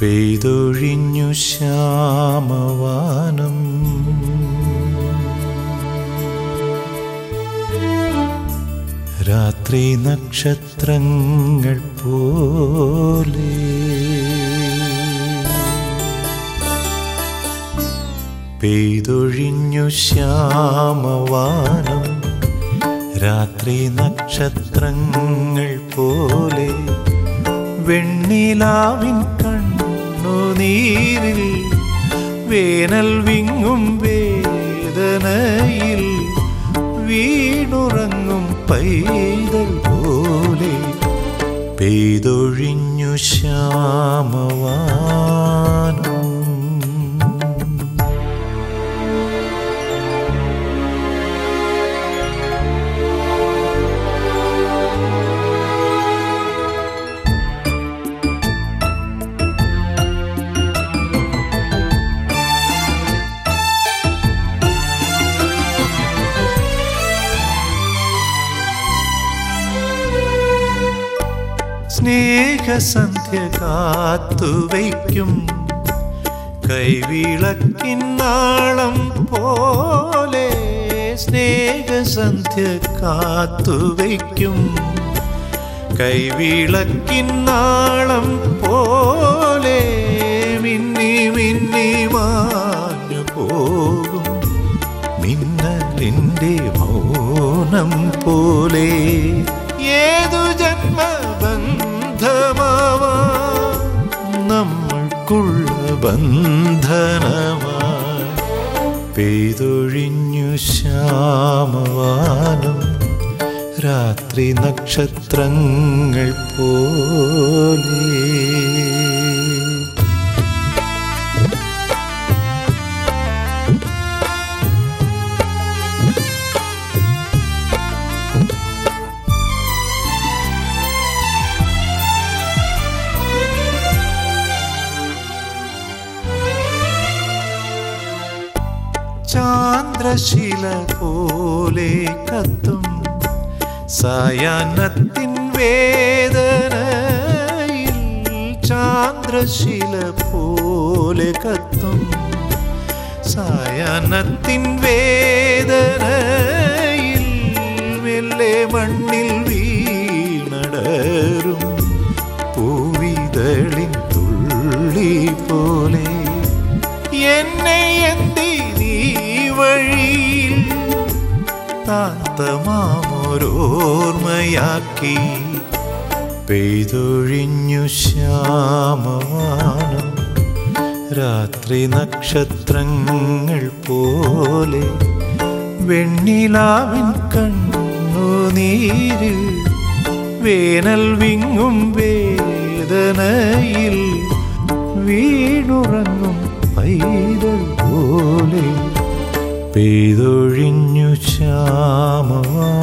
പെയ്തൊഴിഞ്ഞു ശ്യാമവാനം. രാത്രി നക്ഷത്രങ്ങൾ പോലെ. പെയ്തൊഴിഞ്ഞു ശ്യാമവാനം. രാത്രി നക്ഷത്രങ്ങൾ പോലെ. വെണ്ണിലാവിൻ കണ്ണുനീരിൽ വേനൽ വിങ്ങും വേദനയിൽ വീടുറങ്ങും പൈതൽ പോലെ പെയ്തൊഴിഞ്ഞു ശ്യാമവാനം സ്നേഹസന്ധ്യ കാത്തുവയ്ക്കും കൈവിളക്കിന്നാളം പോലെ സ്നേഹസന്ധ്യ കാത്തുവയ്ക്കും കൈവിളക്കിന്നാളം പോലെ മിന്നി മിന്നി മാഞ്ഞു പോകും. മിന്നലിന്റെ മൗനം പോലെ ഏതു നമ്മൾക്കുള്ള ബന്ധനമായി പെയ്തൊഴിഞ്ഞു ശ്യാമവാനം രാത്രി നക്ഷത്രങ്ങൾ പോലെ. ചാന്ദ്രശില പോലെ കത്തും. സായാഹ്നത്തിൻ വേദനയിൽ ചാന്ദ്രശില പോലെ കത്തും. സായാഹ്നത്തിൻ വേദനയിൽ മെല്ലെ മണ്ണിൽ താത്തമാമൊരോർമ്മയാക്കി പെയ്തൊഴിഞ്ഞു ശ്യാമമാണ് രാത്രി നക്ഷത്രങ്ങൾ പോലെ വെണ്ണിലാവിൻ കണ്ണുനീരിൽ വേനൽ വിങ്ങും വേദനയിൽ വീണുറങ്ങും പൈതൽ പോലെ പെയ്തൊഴിഞ്ഞു ശ്യാമവാനം